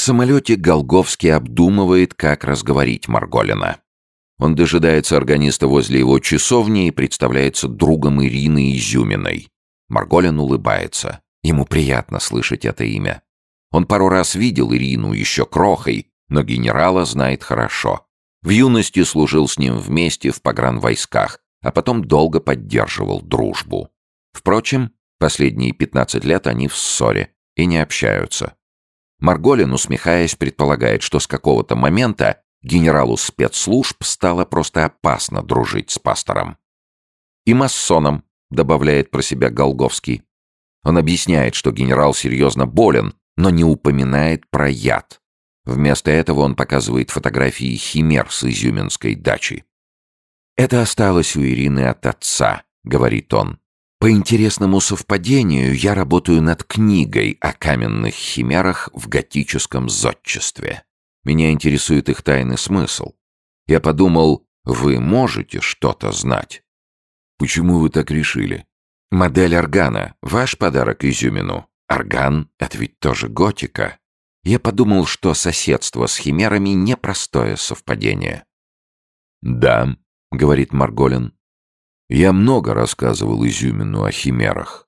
самолете Голговский обдумывает, как разговорить Марголина. Он дожидается органиста возле его часовни и представляется другом Ирины Изюминой. Марголин улыбается. Ему приятно слышать это имя. Он пару раз видел Ирину еще крохой, но генерала знает хорошо. В юности служил с ним вместе в погранвойсках, а потом долго поддерживал дружбу. Впрочем, последние 15 лет они в ссоре и не общаются. Марголин, усмехаясь, предполагает, что с какого-то момента генералу спецслужб стало просто опасно дружить с пастором. «И масоном», — добавляет про себя Голговский. Он объясняет, что генерал серьезно болен, но не упоминает про яд. Вместо этого он показывает фотографии химер с изюминской дачи. «Это осталось у Ирины от отца», — говорит он. «По интересному совпадению я работаю над книгой о каменных химерах в готическом зодчестве. Меня интересует их тайный смысл. Я подумал, вы можете что-то знать». «Почему вы так решили?» «Модель органа. Ваш подарок Изюмину. Орган — это ведь тоже готика. Я подумал, что соседство с химерами — непростое совпадение». «Да», — говорит Марголин. «Я много рассказывал Изюмину о химерах,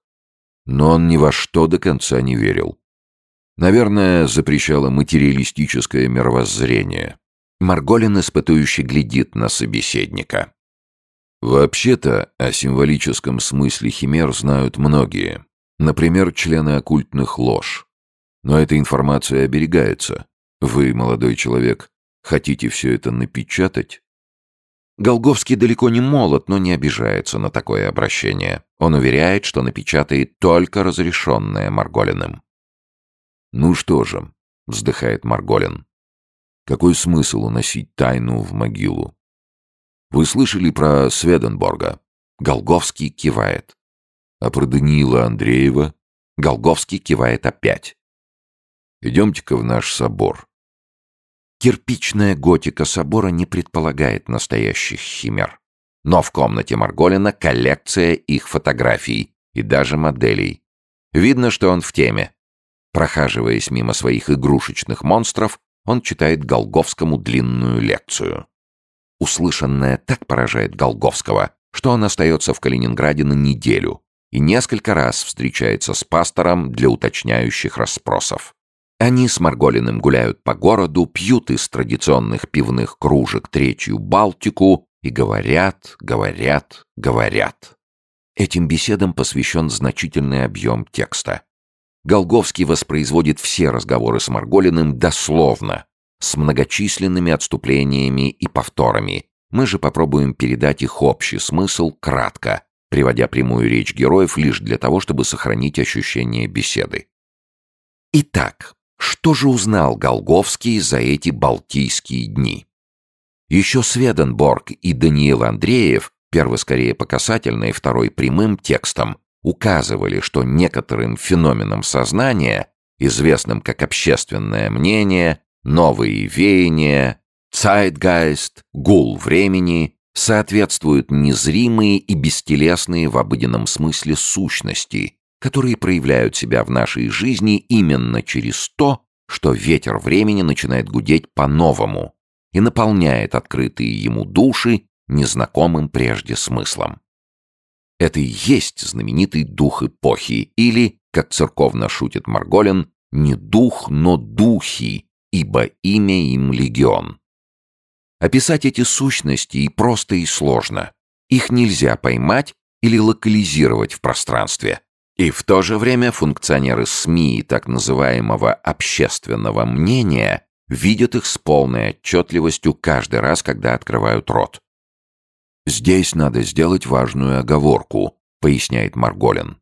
но он ни во что до конца не верил. Наверное, запрещало материалистическое мировоззрение». Марголин испытующе глядит на собеседника. Вообще-то, о символическом смысле химер знают многие. Например, члены оккультных лож. Но эта информация оберегается. Вы, молодой человек, хотите все это напечатать? Голговский далеко не молод, но не обижается на такое обращение. Он уверяет, что напечатает только разрешенное Марголиным. «Ну что же», — вздыхает Марголин, — «какой смысл уносить тайну в могилу? Вы слышали про Сведенборга?» Голговский кивает. «А про Даниила Андреева?» Голговский кивает опять. «Идемте-ка в наш собор. Кирпичная готика собора не предполагает настоящих химер. Но в комнате Марголина коллекция их фотографий и даже моделей. Видно, что он в теме. Прохаживаясь мимо своих игрушечных монстров, он читает Голговскому длинную лекцию. Услышанное так поражает Голговского, что он остается в Калининграде на неделю и несколько раз встречается с пастором для уточняющих расспросов. Они с Марголиным гуляют по городу, пьют из традиционных пивных кружек третью Балтику и говорят, говорят, говорят. Этим беседам посвящен значительный объем текста. Голговский воспроизводит все разговоры с Марголиным дословно, с многочисленными отступлениями и повторами. Мы же попробуем передать их общий смысл кратко, приводя прямую речь героев лишь для того, чтобы сохранить ощущение беседы. Итак, что же узнал Голговский за эти балтийские дни? Еще Сведенборг и Даниил Андреев, первый скорее по касательной, второй прямым текстом, указывали, что некоторым феноменам сознания, известным как общественное мнение, новые веяния, Zeitgeist, гул времени, соответствуют незримые и бестелесные в обыденном смысле сущности, которые проявляют себя в нашей жизни именно через то, что ветер времени начинает гудеть по-новому и наполняет открытые ему души незнакомым прежде смыслом. Это и есть знаменитый дух эпохи, или, как церковно шутит Марголин, не дух, но духи, ибо имя им легион. Описать эти сущности и просто, и сложно. Их нельзя поймать или локализировать в пространстве. И в то же время функционеры СМИ и так называемого общественного мнения видят их с полной отчетливостью каждый раз, когда открывают рот. «Здесь надо сделать важную оговорку», — поясняет Марголин.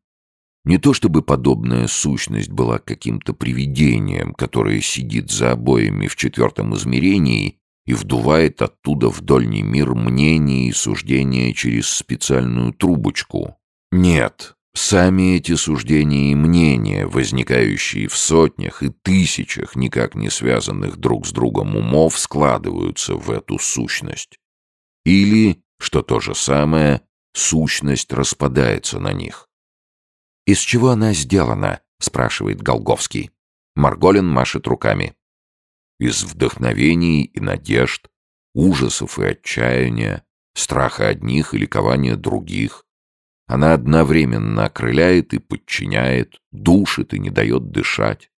«Не то чтобы подобная сущность была каким-то привидением, которое сидит за обоями в четвертом измерении и вдувает оттуда в дольний мир мнения и суждения через специальную трубочку. Нет, Сами эти суждения и мнения, возникающие в сотнях и тысячах никак не связанных друг с другом умов, складываются в эту сущность. Или, что то же самое, сущность распадается на них. «Из чего она сделана?» — спрашивает Голговский. Марголин машет руками. из вдохновений и надежд, ужасов и отчаяния, страха одних и ликования других. Она одновременно окрыляет и подчиняет, душит и не дает дышать.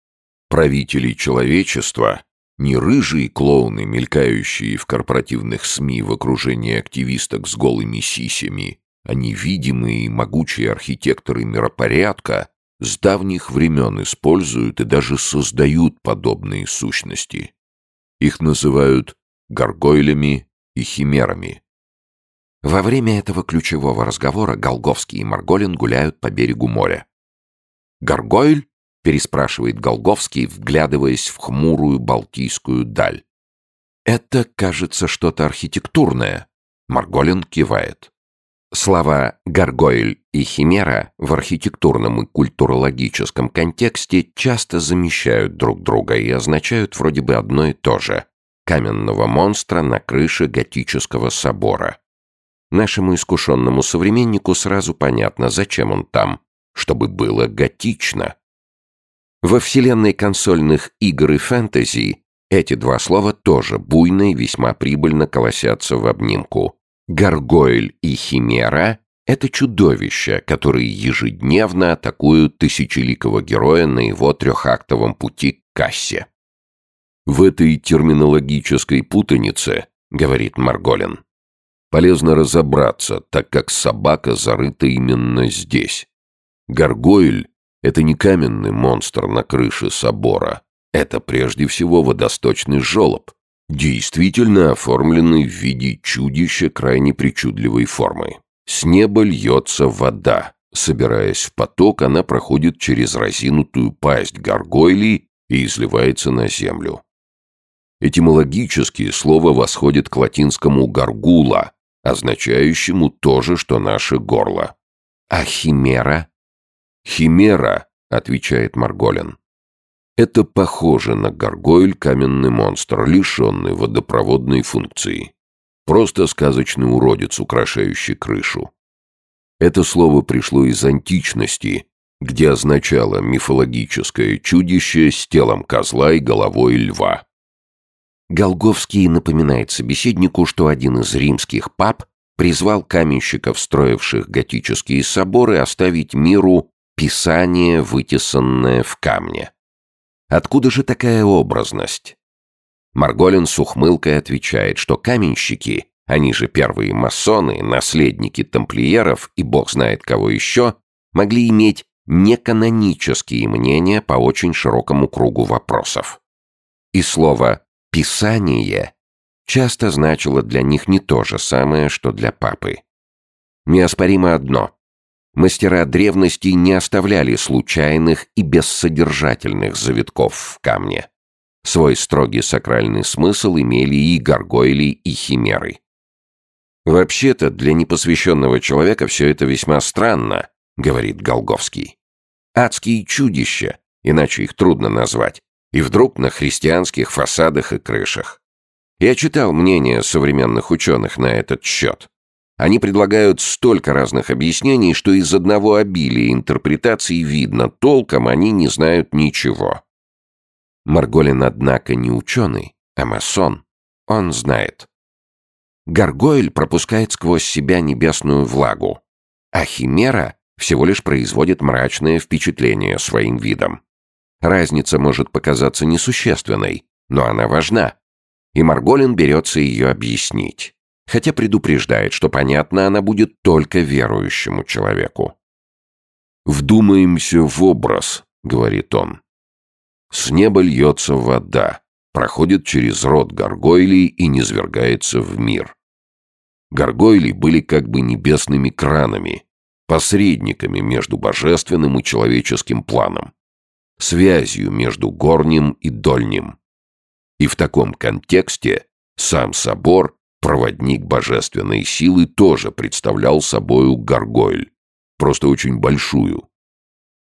Правители человечества — не рыжие клоуны, мелькающие в корпоративных СМИ в окружении активисток с голыми сисями, а невидимые и могучие архитекторы миропорядка с давних времен используют и даже создают подобные сущности. Их называют горгойлями и химерами. Во время этого ключевого разговора Голговский и Марголин гуляют по берегу моря. «Горгойль?» — переспрашивает Голговский, вглядываясь в хмурую Балтийскую даль. «Это, кажется, что-то архитектурное». Марголин кивает. Слова «гаргойль» и «химера» в архитектурном и культурологическом контексте часто замещают друг друга и означают вроде бы одно и то же — каменного монстра на крыше готического собора. Нашему искушенному современнику сразу понятно, зачем он там, чтобы было готично. Во вселенной консольных игр и фэнтези эти два слова тоже буйно и весьма прибыльно колосятся в обнимку — Гаргойль и Химера — это чудовища, которые ежедневно атакуют тысячеликого героя на его трехактовом пути к кассе. В этой терминологической путанице, говорит Марголин, полезно разобраться, так как собака зарыта именно здесь. Гаргойль — это не каменный монстр на крыше собора, это прежде всего водосточный жолоб, действительно оформленный в виде чудища крайне причудливой формы. С неба льется вода. Собираясь в поток, она проходит через разинутую пасть горгойли и изливается на землю. Этимологически слово восходит к латинскому «гаргула», означающему то же, что наше горло. «А химера?» «Химера», — отвечает Марголин, это похоже на горгойль каменный монстр, лишенный водопроводной функции. Просто сказочный уродец, украшающий крышу. Это слово пришло из античности, где означало мифологическое чудище с телом козла и головой льва. Голговский напоминает собеседнику, что один из римских пап призвал каменщиков, строивших готические соборы, оставить миру писание, вытесанное в камне. Откуда же такая образность? Марголин с ухмылкой отвечает, что каменщики, они же первые масоны, наследники тамплиеров и бог знает кого еще, могли иметь неканонические мнения по очень широкому кругу вопросов. И слово «писание» часто значило для них не то же самое, что для папы. Неоспоримо одно. Мастера древности не оставляли случайных и бессодержательных завитков в камне. Свой строгий сакральный смысл имели и горгойли, и химеры. «Вообще-то, для непосвященного человека все это весьма странно», — говорит Голговский. «Адские чудища, иначе их трудно назвать, и вдруг на христианских фасадах и крышах. Я читал мнение современных ученых на этот счет. Они предлагают столько разных объяснений, что из одного обилия интерпретаций видно, толком они не знают ничего. Марголин, однако, не ученый, а масон. Он знает. Гаргойль пропускает сквозь себя небесную влагу, а химера всего лишь производит мрачное впечатление своим видом. Разница может показаться несущественной, но она важна, и Марголин берется ее объяснить хотя предупреждает, что понятно она будет только верующему человеку. «Вдумаемся в образ», — говорит он. «С неба льется вода, проходит через рот горгойлей и низвергается в мир. Горгойли были как бы небесными кранами, посредниками между божественным и человеческим планом, связью между горним и дольним. И в таком контексте сам собор Проводник божественной силы тоже представлял собою горгойль, просто очень большую.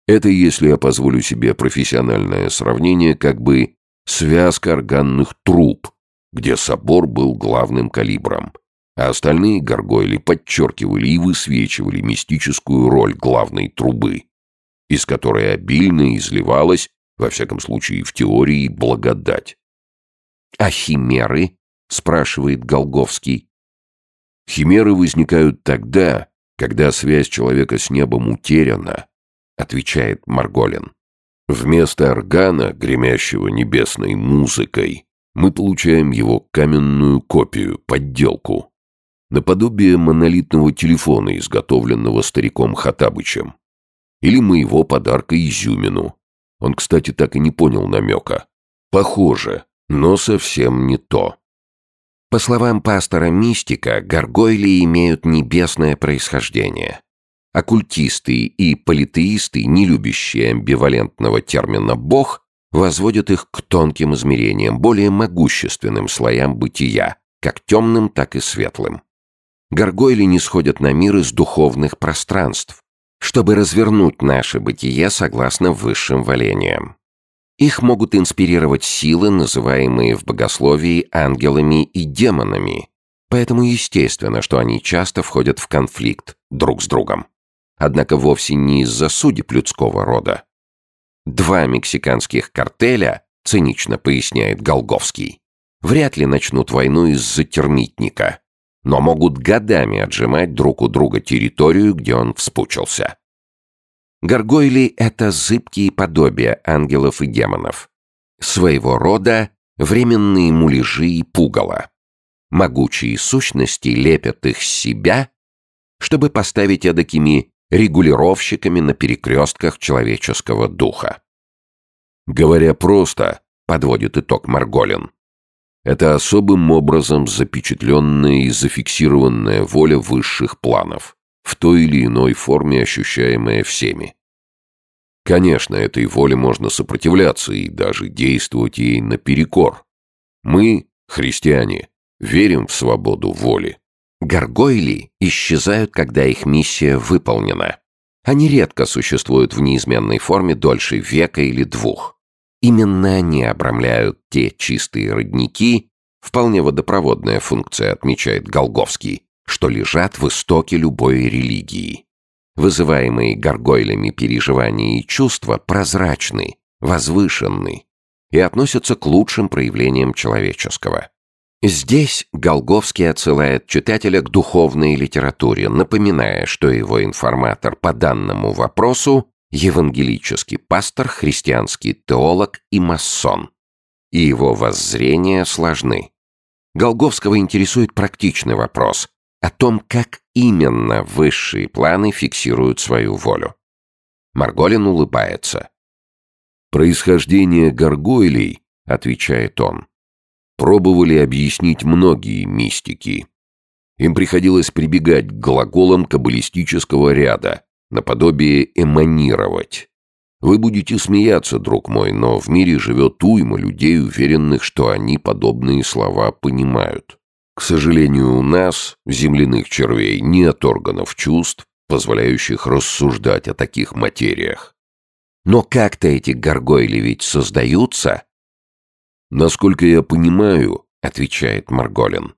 Это, если я позволю себе профессиональное сравнение, как бы связка органных труб, где собор был главным калибром, а остальные горгойли подчеркивали и высвечивали мистическую роль главной трубы, из которой обильно изливалась, во всяком случае в теории, благодать. А химеры? спрашивает Голговский. Химеры возникают тогда, когда связь человека с небом утеряна, отвечает Марголин. Вместо органа, гремящего небесной музыкой, мы получаем его каменную копию, подделку. Наподобие монолитного телефона, изготовленного стариком Хатабычем. Или моего подарка Изюмину. Он, кстати, так и не понял намека. Похоже, но совсем не то. По словам пастора Мистика, горгойли имеют небесное происхождение. Оккультисты и политеисты, не любящие амбивалентного термина «бог», возводят их к тонким измерениям, более могущественным слоям бытия, как темным, так и светлым. Горгойли не сходят на мир из духовных пространств, чтобы развернуть наше бытие согласно высшим валениям. Их могут инспирировать силы, называемые в богословии ангелами и демонами, поэтому естественно, что они часто входят в конфликт друг с другом. Однако вовсе не из-за судеб людского рода. Два мексиканских картеля, цинично поясняет Голговский, вряд ли начнут войну из-за термитника, но могут годами отжимать друг у друга территорию, где он вспучился. Гаргойли — это зыбкие подобия ангелов и демонов. Своего рода временные муляжи и пугало. Могучие сущности лепят их с себя, чтобы поставить эдакими регулировщиками на перекрестках человеческого духа. Говоря просто, подводит итог Марголин, это особым образом запечатленная и зафиксированная воля высших планов в той или иной форме ощущаемое всеми. Конечно, этой воле можно сопротивляться и даже действовать ей наперекор. Мы, христиане, верим в свободу воли. Гаргойли исчезают, когда их миссия выполнена. Они редко существуют в неизменной форме дольше века или двух. Именно они обрамляют те чистые родники, вполне водопроводная функция, отмечает Голговский, что лежат в истоке любой религии. Вызываемые горгойлями переживания и чувства прозрачны, возвышенны и относятся к лучшим проявлениям человеческого. Здесь Голговский отсылает читателя к духовной литературе, напоминая, что его информатор по данному вопросу – евангелический пастор, христианский теолог и масон. И его воззрения сложны. Голговского интересует практичный вопрос, о том, как именно высшие планы фиксируют свою волю. Марголин улыбается. «Происхождение горгойлей, — отвечает он, — пробовали объяснить многие мистики. Им приходилось прибегать к глаголам каббалистического ряда, наподобие «эманировать». Вы будете смеяться, друг мой, но в мире живет уйма людей, уверенных, что они подобные слова понимают. К сожалению, у нас, земляных червей, нет органов чувств, позволяющих рассуждать о таких материях. Но как-то эти горгойли ведь создаются? Насколько я понимаю, отвечает Марголин,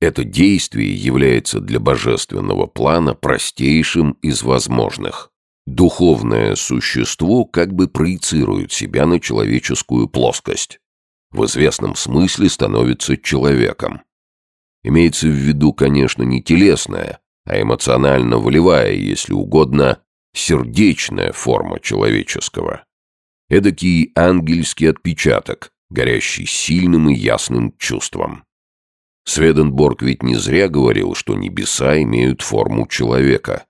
это действие является для божественного плана простейшим из возможных. Духовное существо как бы проецирует себя на человеческую плоскость. В известном смысле становится человеком. Имеется в виду, конечно, не телесная, а эмоционально-волевая, если угодно, сердечная форма человеческого. Эдакий ангельский отпечаток, горящий сильным и ясным чувством. Сведенборг ведь не зря говорил, что небеса имеют форму человека.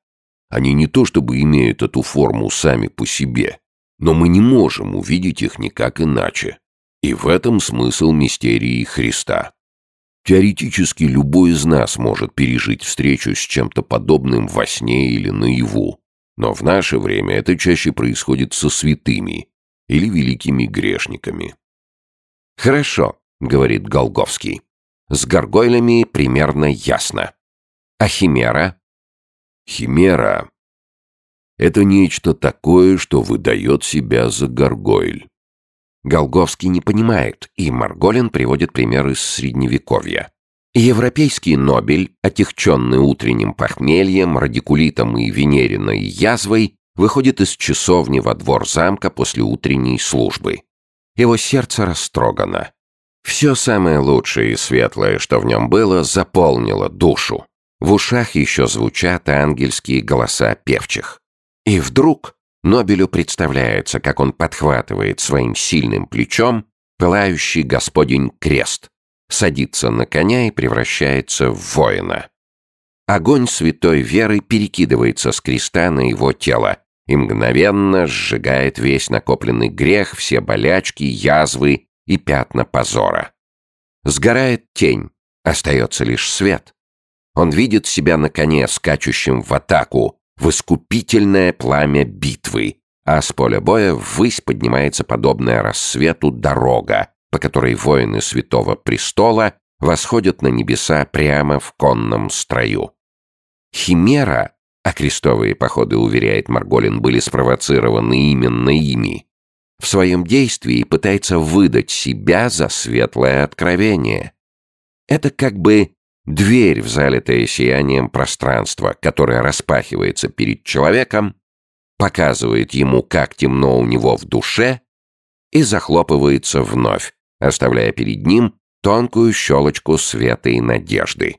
Они не то чтобы имеют эту форму сами по себе, но мы не можем увидеть их никак иначе. И в этом смысл мистерии Христа. Теоретически любой из нас может пережить встречу с чем-то подобным во сне или наяву. Но в наше время это чаще происходит со святыми или великими грешниками. «Хорошо», — говорит Голговский. «С горгойлями примерно ясно. А химера?» «Химера — это нечто такое, что выдает себя за горгойль. Голговский не понимает, и Марголин приводит пример из Средневековья. Европейский Нобель, отягченный утренним похмельем, радикулитом и венериной язвой, выходит из часовни во двор замка после утренней службы. Его сердце растрогано. Все самое лучшее и светлое, что в нем было, заполнило душу. В ушах еще звучат ангельские голоса певчих. И вдруг Нобелю представляется, как он подхватывает своим сильным плечом пылающий господень крест, садится на коня и превращается в воина. Огонь святой веры перекидывается с креста на его тело и мгновенно сжигает весь накопленный грех, все болячки, язвы и пятна позора. Сгорает тень, остается лишь свет. Он видит себя на коне, скачущим в атаку, в искупительное пламя битвы, а с поля боя ввысь поднимается подобная рассвету дорога, по которой воины Святого Престола восходят на небеса прямо в конном строю. Химера, а крестовые походы, уверяет Марголин, были спровоцированы именно ими, в своем действии пытается выдать себя за светлое откровение. Это как бы дверь в залитое сиянием пространство, которое распахивается перед человеком, показывает ему, как темно у него в душе, и захлопывается вновь, оставляя перед ним тонкую щелочку света и надежды.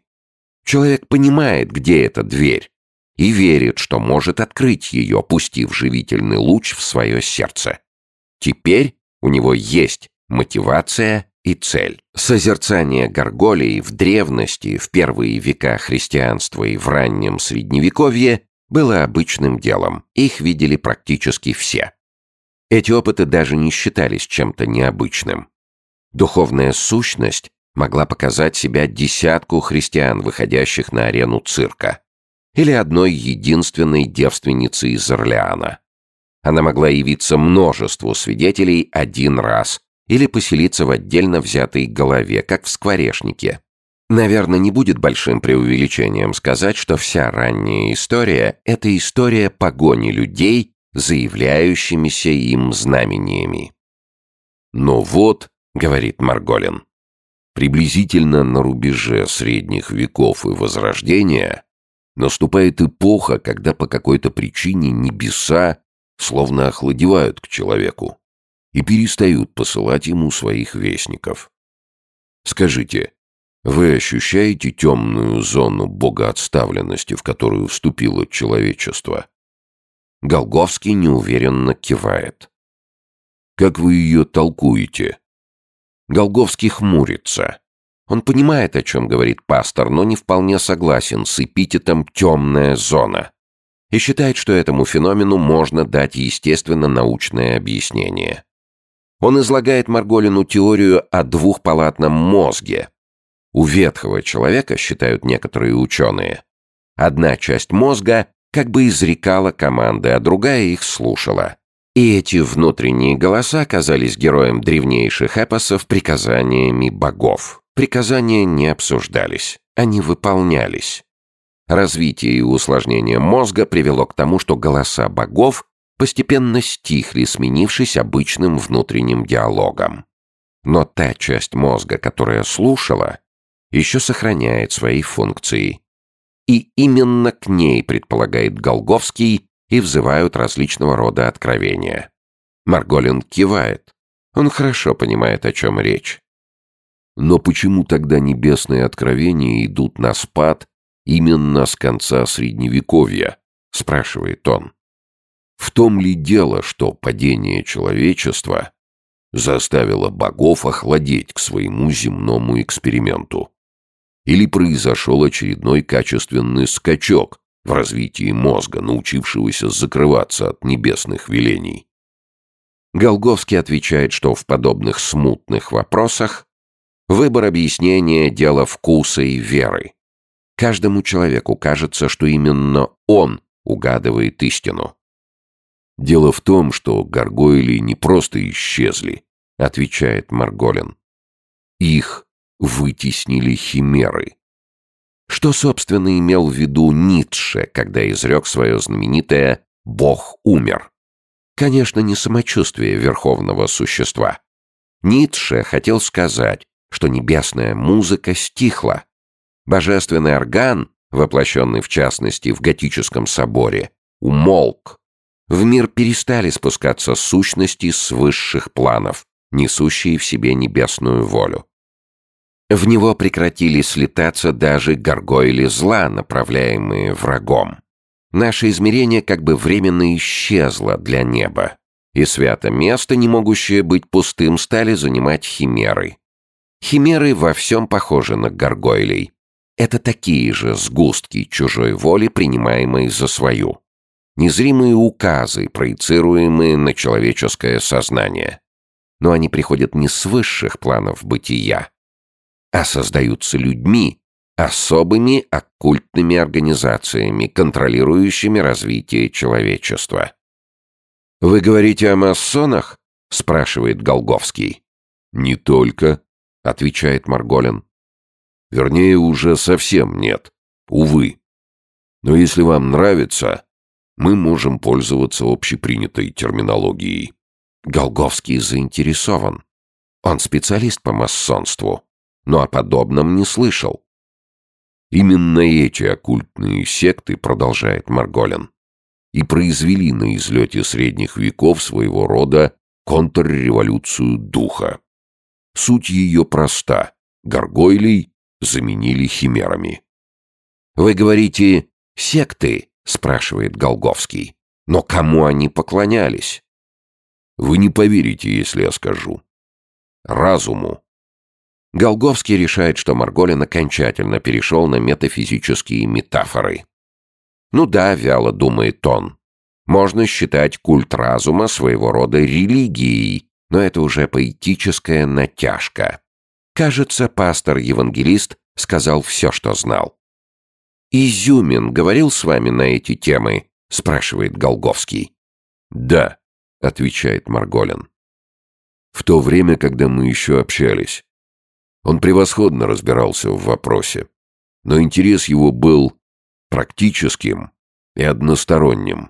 Человек понимает, где эта дверь, и верит, что может открыть ее, пустив живительный луч в свое сердце. Теперь у него есть мотивация и цель. Созерцание горголей в древности, в первые века христианства и в раннем средневековье было обычным делом. Их видели практически все. Эти опыты даже не считались чем-то необычным. Духовная сущность могла показать себя десятку христиан, выходящих на арену цирка, или одной единственной девственницы из Орлеана. Она могла явиться множеству свидетелей один раз или поселиться в отдельно взятой голове, как в скворечнике. Наверное, не будет большим преувеличением сказать, что вся ранняя история — это история погони людей, заявляющимися им знамениями. «Но вот», — говорит Марголин, — «приблизительно на рубеже средних веков и Возрождения наступает эпоха, когда по какой-то причине небеса словно охладевают к человеку и перестают посылать ему своих вестников. Скажите, вы ощущаете темную зону богоотставленности, в которую вступило человечество? Голговский неуверенно кивает. Как вы ее толкуете? Голговский хмурится. Он понимает, о чем говорит пастор, но не вполне согласен с эпитетом «темная зона» и считает, что этому феномену можно дать естественно-научное объяснение. Он излагает Марголину теорию о двухпалатном мозге. У ветхого человека, считают некоторые ученые, одна часть мозга как бы изрекала команды, а другая их слушала. И эти внутренние голоса казались героям древнейших эпосов приказаниями богов. Приказания не обсуждались, они выполнялись. Развитие и усложнение мозга привело к тому, что голоса богов постепенно стихли, сменившись обычным внутренним диалогом. Но та часть мозга, которая слушала, еще сохраняет свои функции. И именно к ней, предполагает Голговский, и взывают различного рода откровения. Марголин кивает. Он хорошо понимает, о чем речь. Но почему тогда небесные откровения идут на спад именно с конца Средневековья?» — спрашивает он. «В том ли дело, что падение человечества заставило богов охладеть к своему земному эксперименту? Или произошел очередной качественный скачок в развитии мозга, научившегося закрываться от небесных велений?» Голговский отвечает, что в подобных смутных вопросах выбор объяснения – дело вкуса и веры. Каждому человеку кажется, что именно он угадывает истину. «Дело в том, что горгоили не просто исчезли», — отвечает Марголин. «Их вытеснили химеры». Что, собственно, имел в виду Ницше, когда изрек свое знаменитое «Бог умер»? Конечно, не самочувствие верховного существа. Ницше хотел сказать, что небесная музыка стихла, Божественный орган, воплощенный в частности в готическом соборе, умолк. В мир перестали спускаться сущности с высших планов, несущие в себе небесную волю. В него прекратили слетаться даже горгойли зла, направляемые врагом. Наше измерение как бы временно исчезло для неба, и свято место, не могущее быть пустым, стали занимать химеры. Химеры во всем похожи на горгойлей. Это такие же сгустки чужой воли, принимаемые за свою. Незримые указы, проецируемые на человеческое сознание. Но они приходят не с высших планов бытия, а создаются людьми, особыми оккультными организациями, контролирующими развитие человечества. «Вы говорите о масонах?» — спрашивает Голговский. «Не только», — отвечает Марголин. «Вернее, уже совсем нет. Увы. Но если вам нравится, мы можем пользоваться общепринятой терминологией». Голговский заинтересован. Он специалист по масонству, но о подобном не слышал. Именно эти оккультные секты, продолжает Марголин, и произвели на излете средних веков своего рода контрреволюцию духа. Суть ее проста. Горгойлей заменили химерами. «Вы говорите «секты», — спрашивает Голговский. «Но кому они поклонялись?» «Вы не поверите, если я скажу. Разуму, Голговский решает, что Марголин окончательно перешел на метафизические метафоры. Ну да, вяло думает он. Можно считать культ разума своего рода религией, но это уже поэтическая натяжка. Кажется, пастор-евангелист сказал все, что знал. «Изюмин говорил с вами на эти темы?» — спрашивает Голговский. «Да», — отвечает Марголин. «В то время, когда мы еще общались, он превосходно разбирался в вопросе, но интерес его был практическим и односторонним.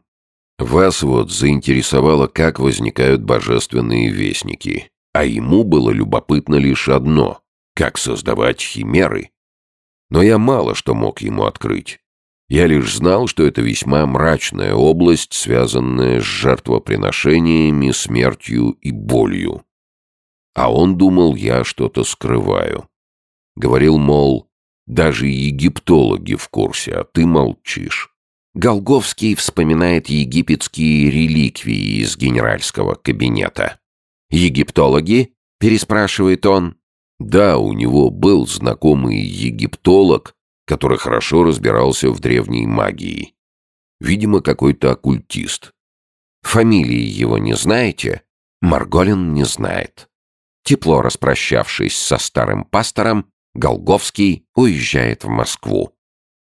Вас вот заинтересовало, как возникают божественные вестники, а ему было любопытно лишь одно — как создавать химеры. Но я мало что мог ему открыть. Я лишь знал, что это весьма мрачная область, связанная с жертвоприношениями, смертью и болью. А он думал, я что-то скрываю. Говорил, мол, даже египтологи в курсе, а ты молчишь. Голговский вспоминает египетские реликвии из генеральского кабинета. «Египтологи?» — переспрашивает он. Да, у него был знакомый египтолог, который хорошо разбирался в древней магии. Видимо, какой-то оккультист. Фамилии его не знаете? Марголин не знает. Тепло распрощавшись со старым пастором, Голговский уезжает в Москву.